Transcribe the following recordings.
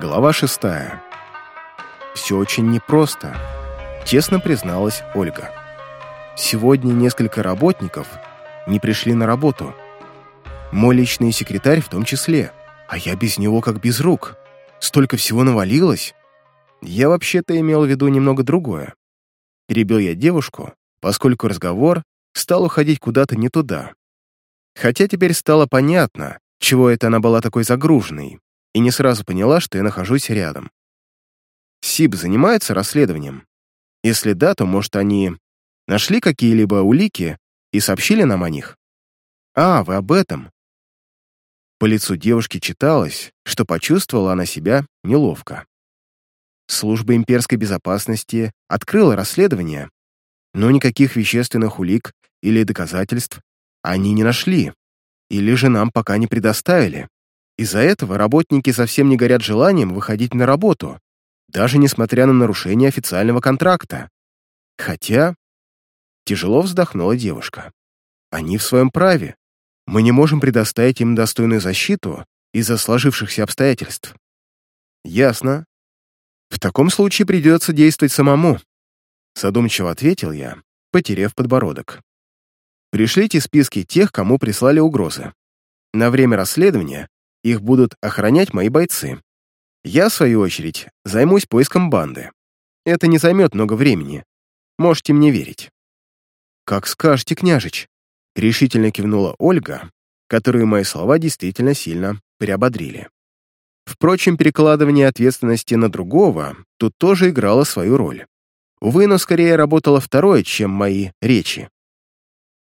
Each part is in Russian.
Глава шестая. Все очень непросто, честно призналась Ольга. Сегодня несколько работников не пришли на работу. Мой личный секретарь в том числе, а я без него как без рук. Столько всего навалилось. Я вообще-то имел в виду немного другое. Перебил я девушку, поскольку разговор стал уходить куда-то не туда. Хотя теперь стало понятно, чего это она была такой загруженной, и не сразу поняла, что я нахожусь рядом. СИБ занимается расследованием? Если да, то, может, они нашли какие-либо улики и сообщили нам о них? А, вы об этом. По лицу девушки читалось, что почувствовала она себя неловко. Служба имперской безопасности открыла расследование, но никаких вещественных улик или доказательств они не нашли, или же нам пока не предоставили. Из-за этого работники совсем не горят желанием выходить на работу, даже несмотря на нарушение официального контракта. Хотя... Тяжело вздохнула девушка. Они в своем праве. Мы не можем предоставить им достойную защиту из-за сложившихся обстоятельств. Ясно. В таком случае придется действовать самому. Задумчиво ответил я, потеряв подбородок. Пришлите списки тех, кому прислали угрозы. На время расследования их будут охранять мои бойцы. Я, в свою очередь, займусь поиском банды. Это не займет много времени. Можете мне верить. «Как скажете, княжич», — решительно кивнула Ольга, которую мои слова действительно сильно приободрили. Впрочем, перекладывание ответственности на другого тут тоже играло свою роль. Увы, но скорее работало второе, чем мои речи.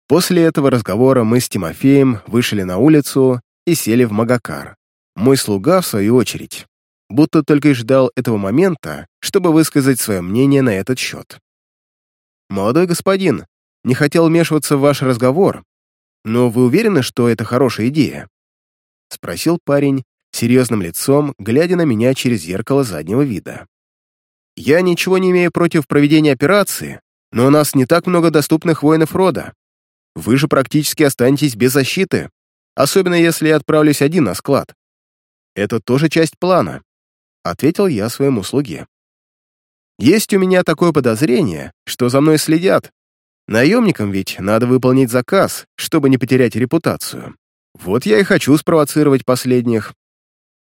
После этого разговора мы с Тимофеем вышли на улицу и сели в Магакар. Мой слуга, в свою очередь, будто только и ждал этого момента, чтобы высказать свое мнение на этот счет. «Молодой господин, не хотел вмешиваться в ваш разговор, но вы уверены, что это хорошая идея?» — спросил парень серьезным лицом, глядя на меня через зеркало заднего вида. «Я ничего не имею против проведения операции, но у нас не так много доступных воинов рода. Вы же практически останетесь без защиты, особенно если я отправлюсь один на склад. Это тоже часть плана», — ответил я своему слуге. «Есть у меня такое подозрение, что за мной следят. Наемникам ведь надо выполнить заказ, чтобы не потерять репутацию. Вот я и хочу спровоцировать последних.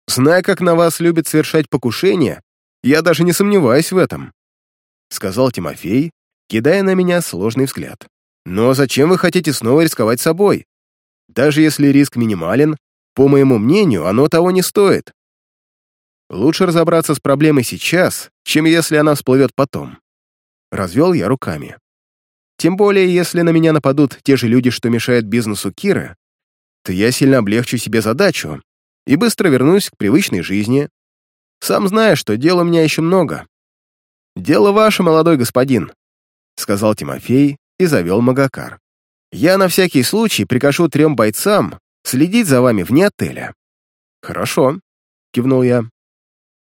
Зная, как на вас любят совершать покушения, я даже не сомневаюсь в этом», — сказал Тимофей, кидая на меня сложный взгляд. «Но зачем вы хотите снова рисковать собой? Даже если риск минимален, по моему мнению, оно того не стоит. Лучше разобраться с проблемой сейчас, чем если она всплывет потом. Развел я руками. Тем более, если на меня нападут те же люди, что мешают бизнесу Киры, то я сильно облегчу себе задачу и быстро вернусь к привычной жизни. Сам знаешь, что дел у меня еще много. «Дело ваше, молодой господин», — сказал Тимофей и завел Магакар. Я на всякий случай прикажу трем бойцам следить за вами вне отеля». «Хорошо», — кивнул я.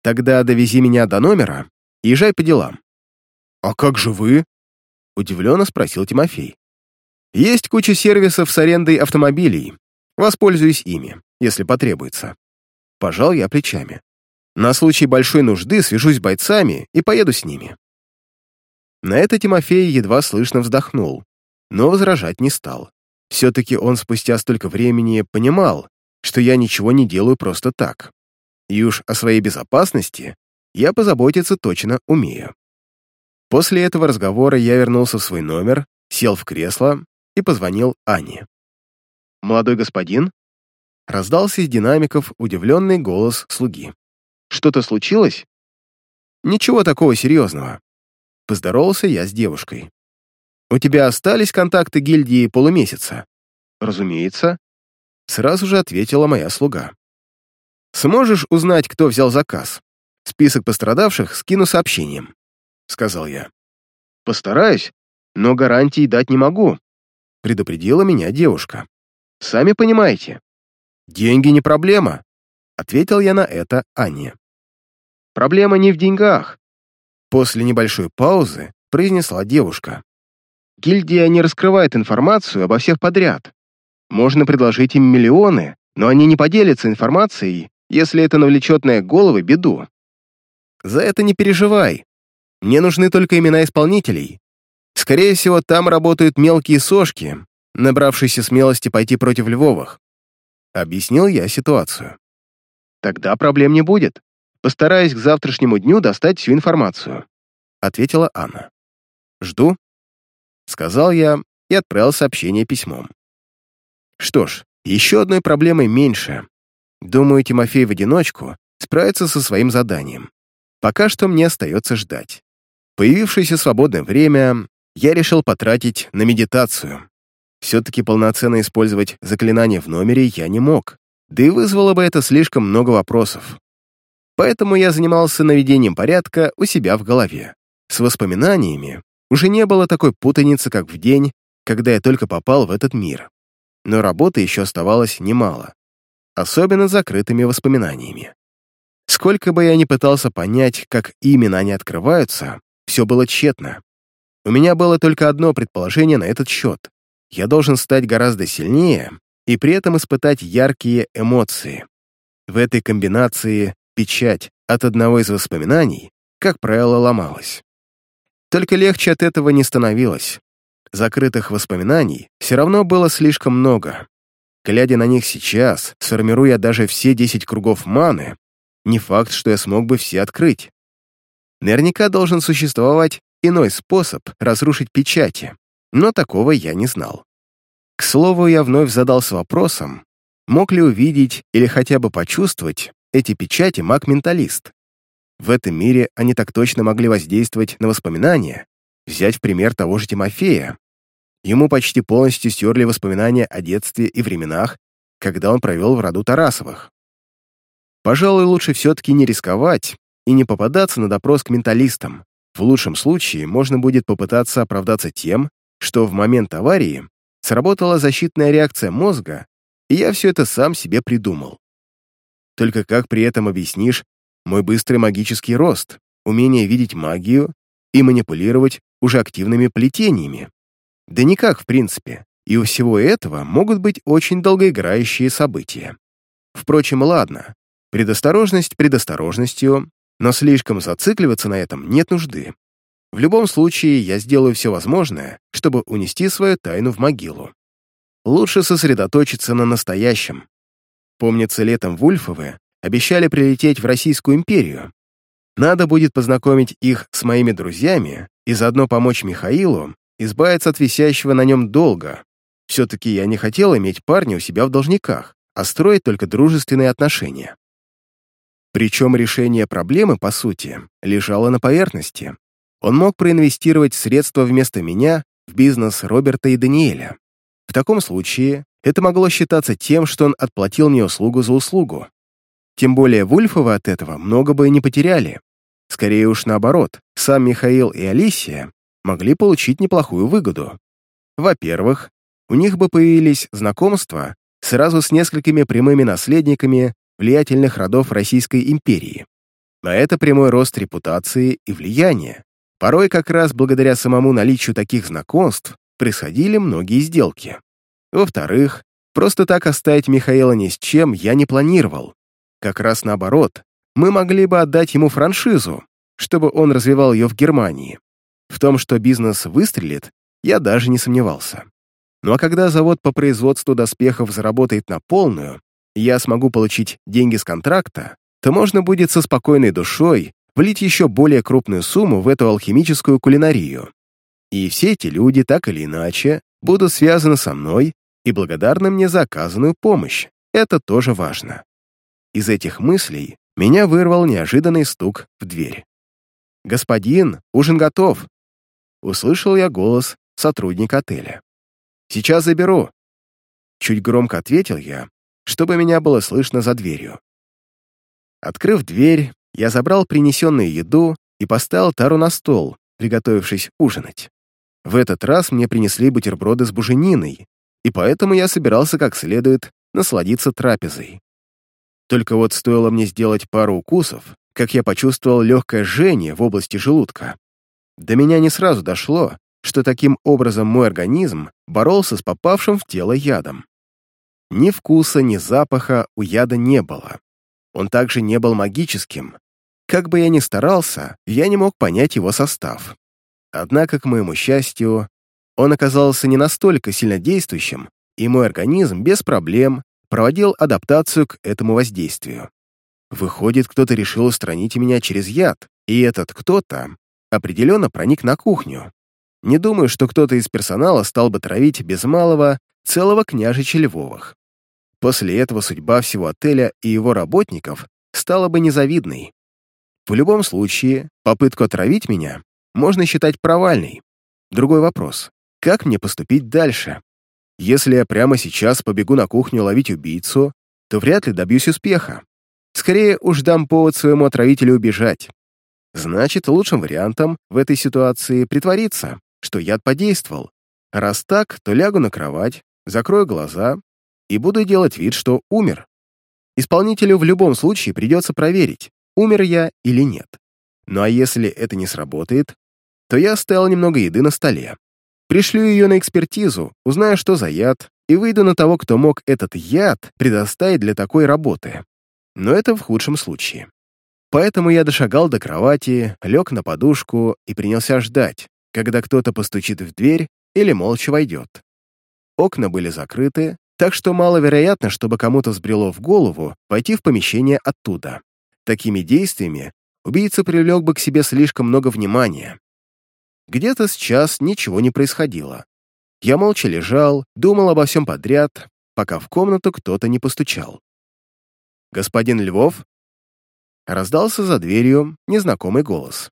«Тогда довези меня до номера и езжай по делам». «А как же вы?» — удивленно спросил Тимофей. «Есть куча сервисов с арендой автомобилей. Воспользуюсь ими, если потребуется». Пожал я плечами. На случай большой нужды свяжусь с бойцами и поеду с ними. На это Тимофей едва слышно вздохнул, но возражать не стал. Все-таки он спустя столько времени понимал, что я ничего не делаю просто так. И уж о своей безопасности я позаботиться точно умею. После этого разговора я вернулся в свой номер, сел в кресло и позвонил Ане. «Молодой господин?» Раздался из динамиков удивленный голос слуги. «Что-то случилось?» «Ничего такого серьезного». Поздоровался я с девушкой. «У тебя остались контакты гильдии полумесяца?» «Разумеется», — сразу же ответила моя слуга. «Сможешь узнать, кто взял заказ? Список пострадавших скину сообщением», — сказал я. «Постараюсь, но гарантий дать не могу», — предупредила меня девушка. «Сами понимаете, деньги не проблема», — ответил я на это Анне. «Проблема не в деньгах», — после небольшой паузы произнесла девушка. Гильдия не раскрывает информацию обо всех подряд. Можно предложить им миллионы, но они не поделятся информацией, если это навлечет на их головы беду. За это не переживай. Мне нужны только имена исполнителей. Скорее всего, там работают мелкие сошки, набравшиеся смелости пойти против Львовых. Объяснил я ситуацию. Тогда проблем не будет. Постараюсь к завтрашнему дню достать всю информацию, ответила Анна. Жду, сказал я и отправил сообщение письмом. Что ж, еще одной проблемой меньше. Думаю, Тимофей в одиночку справится со своим заданием. Пока что мне остается ждать. Появившееся свободное время я решил потратить на медитацию. Все-таки полноценно использовать заклинание в номере я не мог, да и вызвало бы это слишком много вопросов. Поэтому я занимался наведением порядка у себя в голове. С воспоминаниями уже не было такой путаницы, как в день, когда я только попал в этот мир. Но работы еще оставалось немало, особенно закрытыми воспоминаниями. Сколько бы я ни пытался понять, как именно они открываются, все было тщетно. У меня было только одно предположение на этот счет. Я должен стать гораздо сильнее и при этом испытать яркие эмоции. В этой комбинации печать от одного из воспоминаний, как правило, ломалась. Только легче от этого не становилось. Закрытых воспоминаний все равно было слишком много. Глядя на них сейчас, сформируя даже все 10 кругов маны, не факт, что я смог бы все открыть. Наверняка должен существовать иной способ разрушить печати, но такого я не знал. К слову, я вновь задался вопросом, мог ли увидеть или хотя бы почувствовать эти печати маг-менталист. В этом мире они так точно могли воздействовать на воспоминания, взять в пример того же Тимофея. Ему почти полностью стерли воспоминания о детстве и временах, когда он провел в роду Тарасовых. Пожалуй, лучше все-таки не рисковать и не попадаться на допрос к менталистам. В лучшем случае можно будет попытаться оправдаться тем, что в момент аварии сработала защитная реакция мозга, и я все это сам себе придумал. Только как при этом объяснишь мой быстрый магический рост, умение видеть магию и манипулировать уже активными плетениями? Да никак, в принципе, и у всего этого могут быть очень долгоиграющие события. Впрочем, ладно, предосторожность предосторожностью, но слишком зацикливаться на этом нет нужды. В любом случае, я сделаю все возможное, чтобы унести свою тайну в могилу. Лучше сосредоточиться на настоящем. Помнится, летом Вульфовы обещали прилететь в Российскую империю. Надо будет познакомить их с моими друзьями и заодно помочь Михаилу избавиться от висящего на нем долга. Все-таки я не хотел иметь парня у себя в должниках, а строить только дружественные отношения. Причем решение проблемы, по сути, лежало на поверхности. Он мог проинвестировать средства вместо меня в бизнес Роберта и Даниэля. В таком случае это могло считаться тем, что он отплатил мне услугу за услугу. Тем более Вульфовы от этого много бы и не потеряли. Скорее уж наоборот, сам Михаил и Алисия могли получить неплохую выгоду. Во-первых, у них бы появились знакомства сразу с несколькими прямыми наследниками влиятельных родов Российской империи. А это прямой рост репутации и влияния. Порой как раз благодаря самому наличию таких знакомств происходили многие сделки. Во-вторых, просто так оставить Михаила ни с чем я не планировал. Как раз наоборот, мы могли бы отдать ему франшизу, чтобы он развивал ее в Германии. В том, что бизнес выстрелит, я даже не сомневался. Ну а когда завод по производству доспехов заработает на полную, я смогу получить деньги с контракта, то можно будет со спокойной душой влить еще более крупную сумму в эту алхимическую кулинарию. И все эти люди, так или иначе, будут связаны со мной и благодарны мне за оказанную помощь. Это тоже важно. Из этих мыслей меня вырвал неожиданный стук в дверь. «Господин, ужин готов!» Услышал я голос сотрудника отеля. «Сейчас заберу!» Чуть громко ответил я, чтобы меня было слышно за дверью. Открыв дверь, я забрал принесенную еду и поставил тару на стол, приготовившись ужинать. В этот раз мне принесли бутерброды с бужениной, и поэтому я собирался как следует насладиться трапезой. Только вот стоило мне сделать пару укусов, как я почувствовал легкое жжение в области желудка. До меня не сразу дошло, что таким образом мой организм боролся с попавшим в тело ядом. Ни вкуса, ни запаха у яда не было. Он также не был магическим. Как бы я ни старался, я не мог понять его состав. Однако, к моему счастью, он оказался не настолько сильно действующим, и мой организм без проблем проводил адаптацию к этому воздействию. Выходит, кто-то решил устранить меня через яд, и этот кто-то определенно проник на кухню. Не думаю, что кто-то из персонала стал бы травить без малого целого княжича Львовых. После этого судьба всего отеля и его работников стала бы незавидной. В любом случае, попытку отравить меня можно считать провальной. Другой вопрос. Как мне поступить дальше? Если я прямо сейчас побегу на кухню ловить убийцу, то вряд ли добьюсь успеха. Скорее уж дам повод своему отравителю убежать. Значит, лучшим вариантом в этой ситуации притвориться, что яд подействовал. Раз так, то лягу на кровать, закрою глаза и буду делать вид, что умер. Исполнителю в любом случае придется проверить, умер я или нет. Ну а если это не сработает, то я оставил немного еды на столе. Пришлю ее на экспертизу, узнаю, что за яд, и выйду на того, кто мог этот яд предоставить для такой работы. Но это в худшем случае. Поэтому я дошагал до кровати, лег на подушку и принялся ждать, когда кто-то постучит в дверь или молча войдет. Окна были закрыты, так что маловероятно, чтобы кому-то взбрело в голову пойти в помещение оттуда. Такими действиями убийца привлек бы к себе слишком много внимания. Где-то сейчас ничего не происходило. Я молча лежал, думал обо всем подряд, пока в комнату кто-то не постучал. «Господин Львов?» Раздался за дверью незнакомый голос.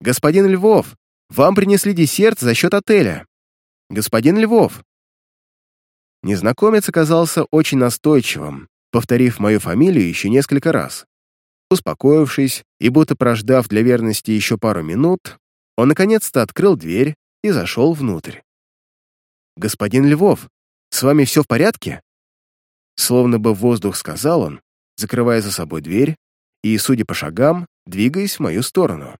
«Господин Львов, вам принесли десерт за счет отеля. Господин Львов, Незнакомец оказался очень настойчивым, повторив мою фамилию еще несколько раз. Успокоившись и будто прождав для верности еще пару минут, он наконец-то открыл дверь и зашел внутрь. «Господин Львов, с вами все в порядке?» Словно бы воздух сказал он, закрывая за собой дверь и, судя по шагам, двигаясь в мою сторону.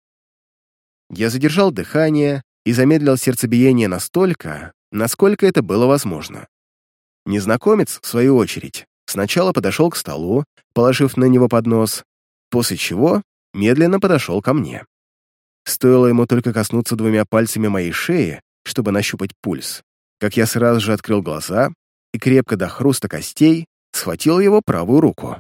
Я задержал дыхание и замедлил сердцебиение настолько, насколько это было возможно. Незнакомец, в свою очередь, сначала подошел к столу, положив на него поднос, после чего медленно подошел ко мне. Стоило ему только коснуться двумя пальцами моей шеи, чтобы нащупать пульс, как я сразу же открыл глаза и крепко до хруста костей схватил его правую руку.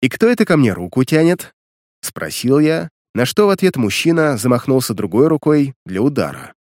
«И кто это ко мне руку тянет?» — спросил я, на что в ответ мужчина замахнулся другой рукой для удара.